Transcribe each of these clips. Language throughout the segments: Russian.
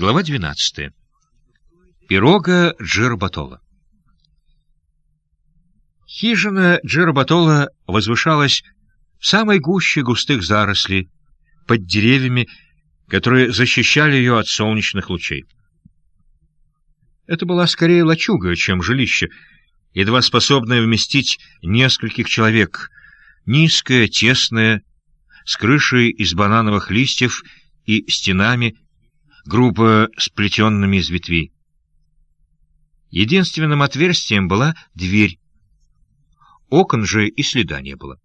Глава 12. Пирога Джиробатола. Хижина Джиробатола возвышалась в самой гуще густых зарослей, под деревьями, которые защищали ее от солнечных лучей. Это была скорее лачуга, чем жилище, едва способное вместить нескольких человек, низкая, тесная, с крышей из банановых листьев и стенами, грубо сплетенными из ветвей. Единственным отверстием была дверь. Окон же и следа не было.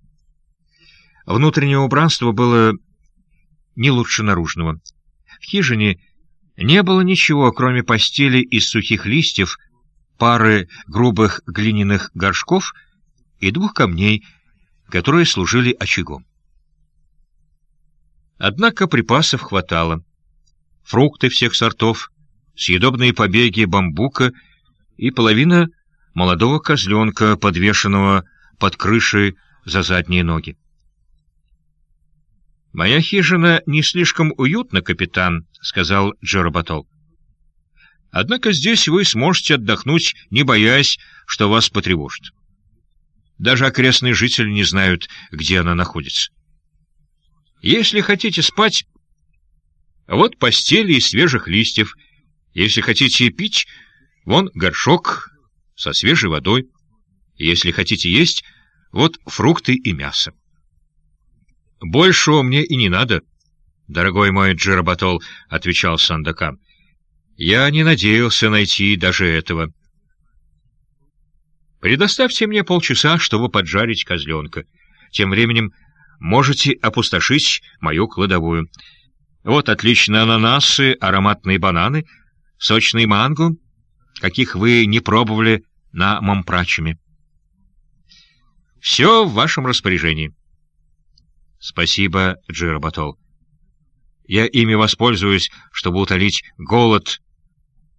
Внутреннее убранство было не лучше наружного. В хижине не было ничего, кроме постели из сухих листьев, пары грубых глиняных горшков и двух камней, которые служили очагом. Однако припасов хватало фрукты всех сортов, съедобные побеги бамбука и половина молодого козленка, подвешенного под крышей за задние ноги. «Моя хижина не слишком уютна, капитан», — сказал Джеробатол. «Однако здесь вы сможете отдохнуть, не боясь, что вас потревожат. Даже окрестные жители не знают, где она находится. Если хотите спать, вот постели из свежих листьев. Если хотите пить, вон горшок со свежей водой. Если хотите есть, вот фрукты и мясо. Большего мне и не надо, дорогой мой Джеробатол, — отвечал Сандакан. Я не надеялся найти даже этого. Предоставьте мне полчаса, чтобы поджарить козленка. Тем временем можете опустошить мою кладовую. Вот отличные ананасы, ароматные бананы, сочный манго, каких вы не пробовали на Мампрачеме. Все в вашем распоряжении. Спасибо, Джиробатол. Я ими воспользуюсь, чтобы утолить голод,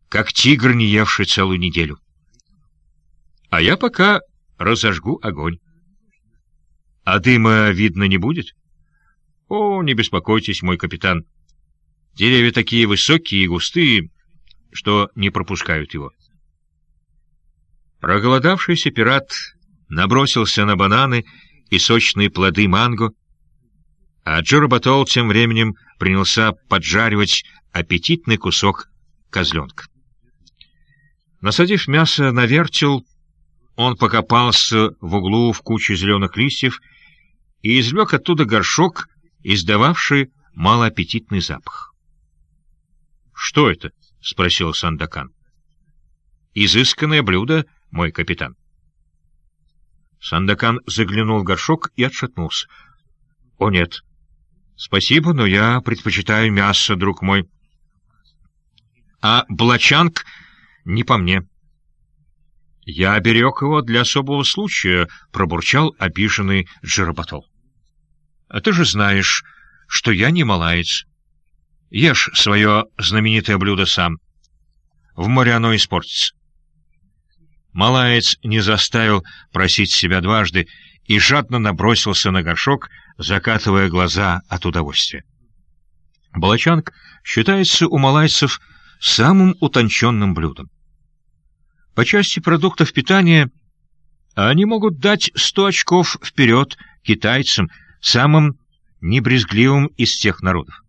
как тигр, не евший целую неделю. А я пока разожгу огонь. А дыма видно не будет? О, не беспокойтесь, мой капитан. Деревья такие высокие и густые, что не пропускают его. Проголодавшийся пират набросился на бананы и сочные плоды манго, а Джоробатол тем временем принялся поджаривать аппетитный кусок козленка. Насадив мясо на вертел, он покопался в углу в куче зеленых листьев и извлек оттуда горшок, издававший малоаппетитный запах. «Что это?» — спросил Сандакан. «Изысканное блюдо, мой капитан». Сандакан заглянул в горшок и отшатнулся. «О, нет. Спасибо, но я предпочитаю мясо, друг мой. А блачанг не по мне». «Я оберег его для особого случая», — пробурчал обиженный Джероботол. «А ты же знаешь, что я не малаец». Ешь свое знаменитое блюдо сам. В море оно испортится. Малаец не заставил просить себя дважды и жадно набросился на горшок, закатывая глаза от удовольствия. Балачанг считается у малайцев самым утонченным блюдом. По части продуктов питания они могут дать сто очков вперед китайцам, самым небрезгливым из всех народов.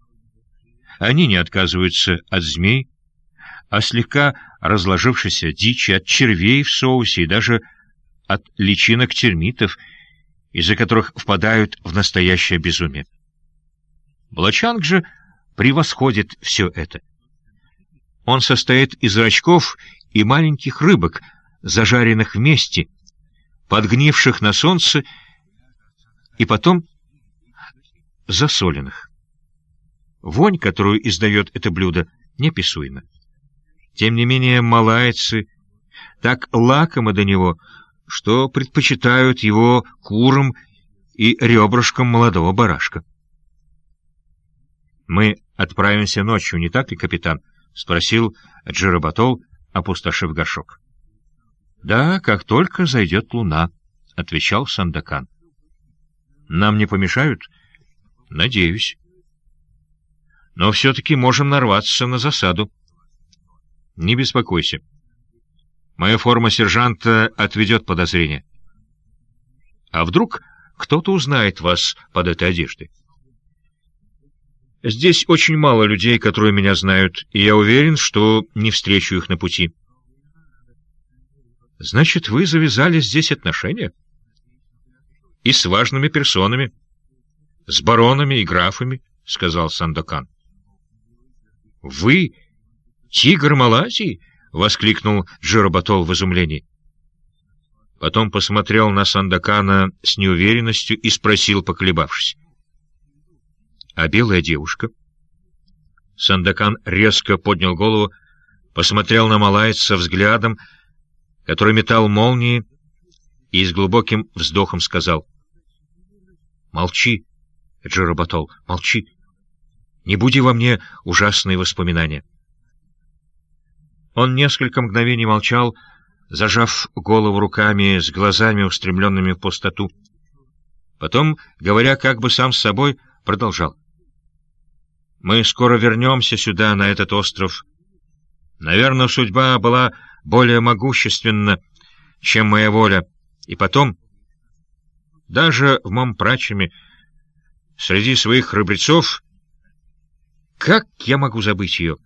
Они не отказываются от змей, а слегка разложившейся дичи, от червей в соусе и даже от личинок термитов, из-за которых впадают в настоящее безумие. Блачанг же превосходит все это. Он состоит из рачков и маленьких рыбок, зажаренных вместе, подгнивших на солнце и потом засоленных. Вонь, которую издает это блюдо, неписуема. Тем не менее, малайцы так лакомы до него, что предпочитают его курам и ребрышкам молодого барашка. «Мы отправимся ночью, не так ли, капитан?» — спросил Джеробатол, опустошив горшок. «Да, как только зайдет луна», — отвечал Сандакан. «Нам не помешают?» «Надеюсь» но все-таки можем нарваться на засаду. Не беспокойся. Моя форма сержанта отведет подозрение. А вдруг кто-то узнает вас под этой одеждой? Здесь очень мало людей, которые меня знают, и я уверен, что не встречу их на пути. Значит, вы завязали здесь отношения? И с важными персонами, с баронами и графами, — сказал Сандакан. Вы тигр Малайзии? — воскликнул Джиробатол в изумлении. Потом посмотрел на Сандакана с неуверенностью и спросил, поколебавшись. А белая девушка? Сандакан резко поднял голову, посмотрел на малайца взглядом, который метал молнии, и с глубоким вздохом сказал. — Молчи, Джиробатол, молчи. Не буди во мне ужасные воспоминания. Он несколько мгновений молчал, зажав голову руками с глазами, устремленными в пустоту. Потом, говоря как бы сам с собой, продолжал. Мы скоро вернемся сюда, на этот остров. Наверное, судьба была более могущественна, чем моя воля. И потом, даже в моем прачеме, среди своих храбрецов, как я могу забыть ее?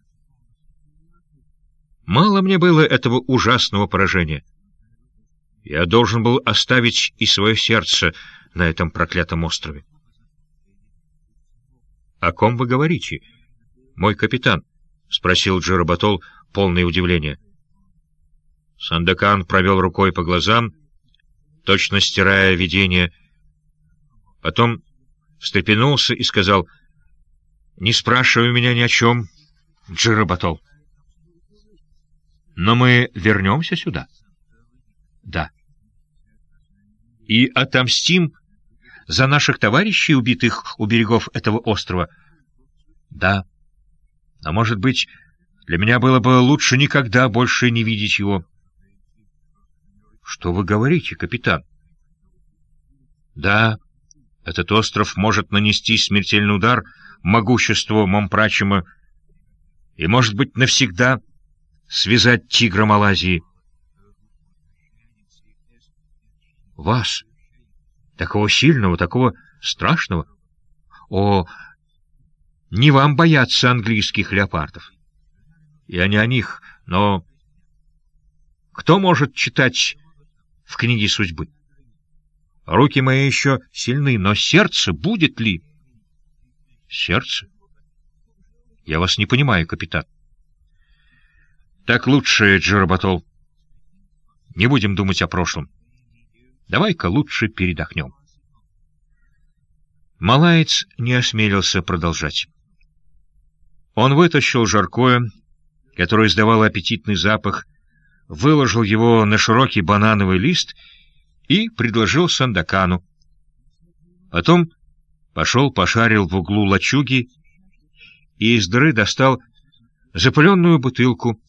Мало мне было этого ужасного поражения. Я должен был оставить и свое сердце на этом проклятом острове. «О ком вы говорите, мой капитан?» — спросил Джеработол, полное удивление. Сандакан провел рукой по глазам, точно стирая видение. Потом встрепенулся и сказал, «Не спрашивай меня ни о чем, Джеработол». «Но мы вернемся сюда?» «Да». «И отомстим за наших товарищей, убитых у берегов этого острова? Да. А может быть, для меня было бы лучше никогда больше не видеть его. Что вы говорите, капитан? Да, этот остров может нанести смертельный удар могуществу Момпрачема и, может быть, навсегда связать тигра Малайзии. Вас такого сильного, такого страшного. О, не вам бояться английских леопардов. Я не о них, но кто может читать в книге судьбы? Руки мои еще сильны, но сердце будет ли? Сердце? Я вас не понимаю, капитан. Так лучше, Джеработол. Не будем думать о прошлом. Давай-ка лучше передохнем. Малаец не осмелился продолжать. Он вытащил жаркое, которое издавало аппетитный запах, выложил его на широкий банановый лист и предложил Сандакану. Потом пошел, пошарил в углу лачуги и из дыры достал запыленную бутылку,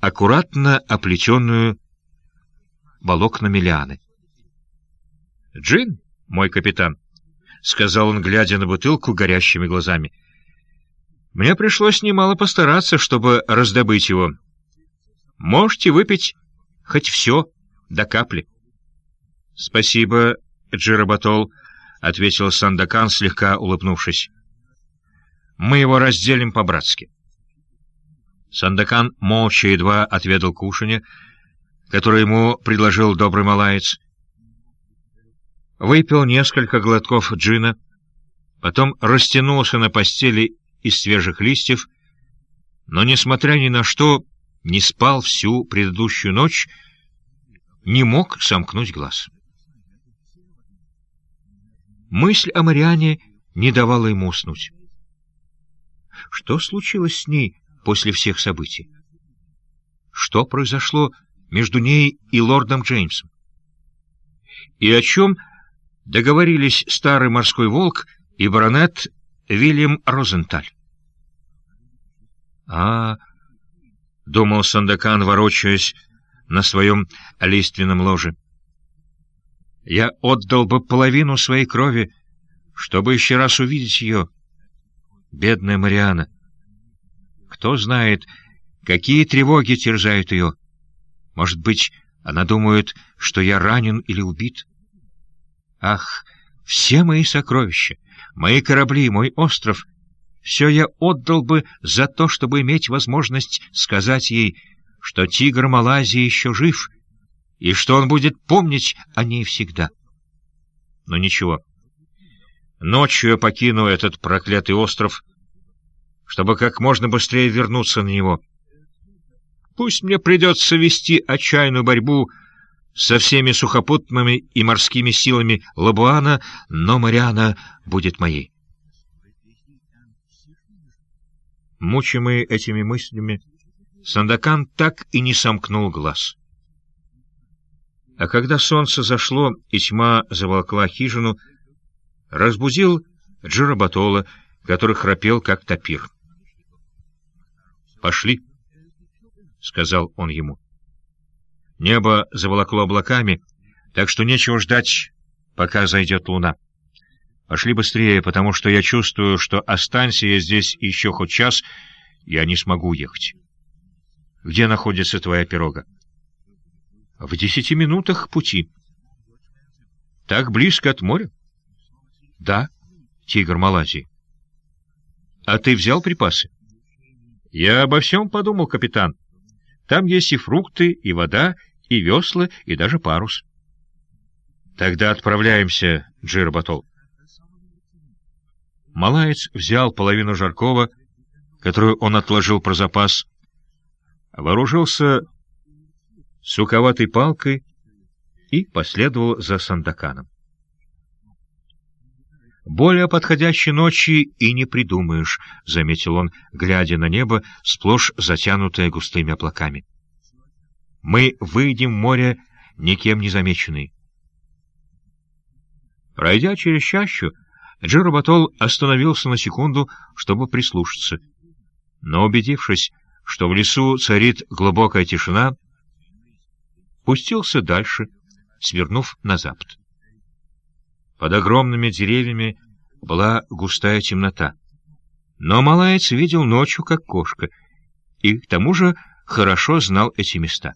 аккуратно оплетенную волокнами лианы. «Джин, мой капитан», — сказал он, глядя на бутылку горящими глазами. «Мне пришлось немало постараться, чтобы раздобыть его. Можете выпить хоть все, до капли». «Спасибо, Джиробатол», — ответил Сандакан, слегка улыбнувшись. «Мы его разделим по-братски». Сандакан молча едва отведал кушанье, которое ему предложил добрый малаец, выпил несколько глотков джина, потом растянулся на постели из свежих листьев, но, несмотря ни на что, не спал всю предыдущую ночь, не мог сомкнуть глаз. Мысль о Мариане не давала ему уснуть. Что случилось с ней после всех событий? Что произошло между ней и лордом Джеймсом? И о чем договорились старый морской волк и баронет Вильям Розенталь. «А, — думал Сандакан, ворочаясь на своем лиственном ложе, — я отдал бы половину своей крови, чтобы еще раз увидеть ее. Бедная Мариана. Кто знает, Какие тревоги терзают ее? Может быть, она думает, что я ранен или убит? Ах, все мои сокровища, мои корабли, мой остров — все я отдал бы за то, чтобы иметь возможность сказать ей, что тигр Малайзии еще жив и что он будет помнить о ней всегда. Но ничего. Ночью я покину этот проклятый остров, чтобы как можно быстрее вернуться на него. Пусть мне придется вести отчаянную борьбу со всеми сухопутными и морскими силами Лабуана, но Мариана будет моей. Мучимый этими мыслями, Сандакан так и не сомкнул глаз. А когда солнце зашло и тьма заволкла хижину, разбудил Джиробатола, который храпел, как топир. «Пошли», — сказал он ему. Небо заволокло облаками, так что нечего ждать, пока зайдет луна. Пошли быстрее, потому что я чувствую, что останься я здесь еще хоть час, я не смогу ехать. Где находится твоя пирога? В десяти минутах пути. Так близко от моря? Да, тигр Малайзии. А ты взял припасы? Я обо всем подумал, капитан. Там есть и фрукты, и вода, и весла, и даже парус. Тогда отправляемся, Джирбатол. Малаец взял половину жаркого, которую он отложил про запас, вооружился суковатой палкой и последовал за Сандаканом. «Более подходящей ночи и не придумаешь», — заметил он, глядя на небо, сплошь затянутое густыми облаками. «Мы выйдем в море, никем не замеченный». Пройдя через чащу, Джиробатол остановился на секунду, чтобы прислушаться. Но, убедившись, что в лесу царит глубокая тишина, пустился дальше, свернув на запад. Под огромными деревьями была густая темнота. Но малаец видел ночью, как кошка, и к тому же хорошо знал эти места.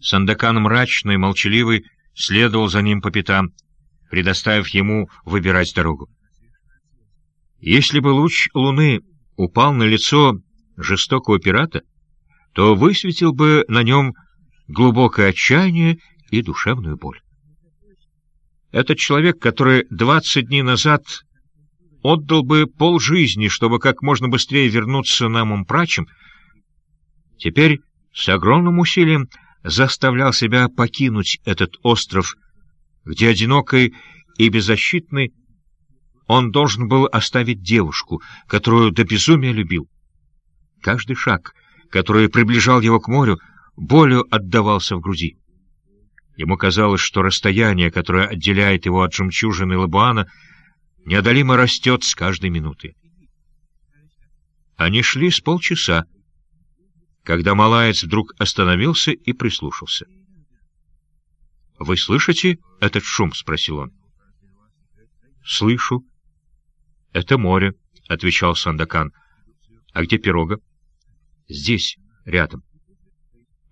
Сандакан мрачный, молчаливый, следовал за ним по пятам, предоставив ему выбирать дорогу. Если бы луч луны упал на лицо жестокого пирата, то высветил бы на нем глубокое отчаяние и душевную боль. Этот человек, который двадцать дней назад отдал бы полжизни, чтобы как можно быстрее вернуться на Мумпрачем, теперь с огромным усилием заставлял себя покинуть этот остров, где одинокой и беззащитный он должен был оставить девушку, которую до безумия любил. Каждый шаг, который приближал его к морю, болью отдавался в груди. Ему казалось, что расстояние, которое отделяет его от жемчужины Лабуана, неодолимо растет с каждой минуты. Они шли с полчаса, когда малаец вдруг остановился и прислушался. — Вы слышите этот шум? — спросил он. — Слышу. — Это море, — отвечал Сандакан. — А где пирога? — Здесь, рядом.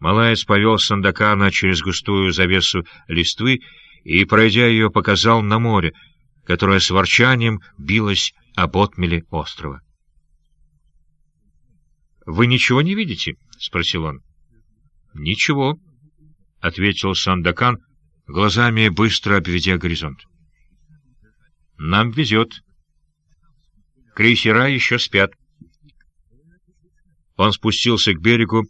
Малаец повел Сандакана через густую завесу листвы и, пройдя ее, показал на море, которое с ворчанием билось об отмеле острова. — Вы ничего не видите? — спросил он. — Ничего, — ответил Сандакан, глазами быстро обведя горизонт. — Нам везет. Крейсера еще спят. Он спустился к берегу,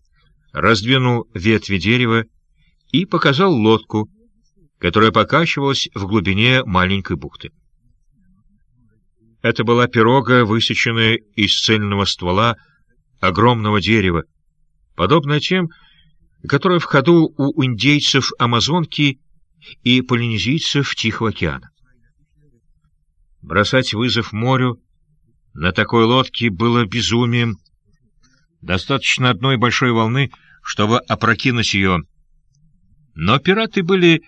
раздвинул ветви дерева и показал лодку, которая покачивалась в глубине маленькой бухты. Это была пирога, высеченная из цельного ствола огромного дерева, подобная тем, которая в ходу у индейцев Амазонки и полинезийцев Тихого океана. Бросать вызов морю на такой лодке было безумием. Достаточно одной большой волны — чтобы опрокинуть ее. Но пираты были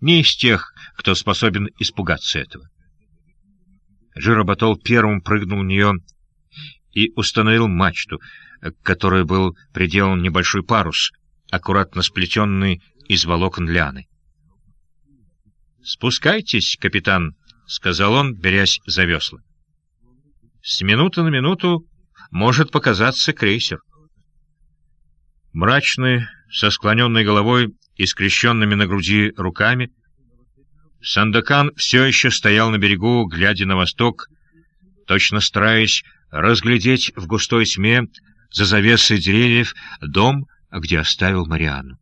не из тех, кто способен испугаться этого. Жиробатол первым прыгнул в нее и установил мачту, к которой был приделан небольшой парус, аккуратно сплетенный из волокон ляны. «Спускайтесь, капитан», — сказал он, берясь за весла. «С минуты на минуту может показаться крейсер». Мрачный, со склоненной головой и скрещенными на груди руками, Сандакан все еще стоял на берегу, глядя на восток, точно стараясь разглядеть в густой тьме за завесой деревьев дом, где оставил Марианну.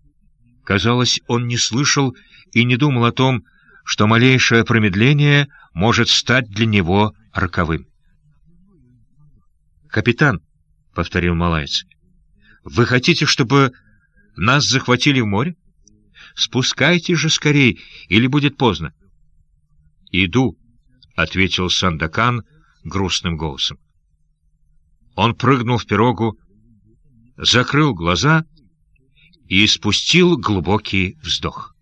Казалось, он не слышал и не думал о том, что малейшее промедление может стать для него роковым. «Капитан», — повторил малайц, — «вы хотите, чтобы нас захватили в море? Спускайте же скорей, или будет поздно». «Иду», — ответил Сандакан грустным голосом. Он прыгнул в пирогу, закрыл глаза и спустил глубокий вздох.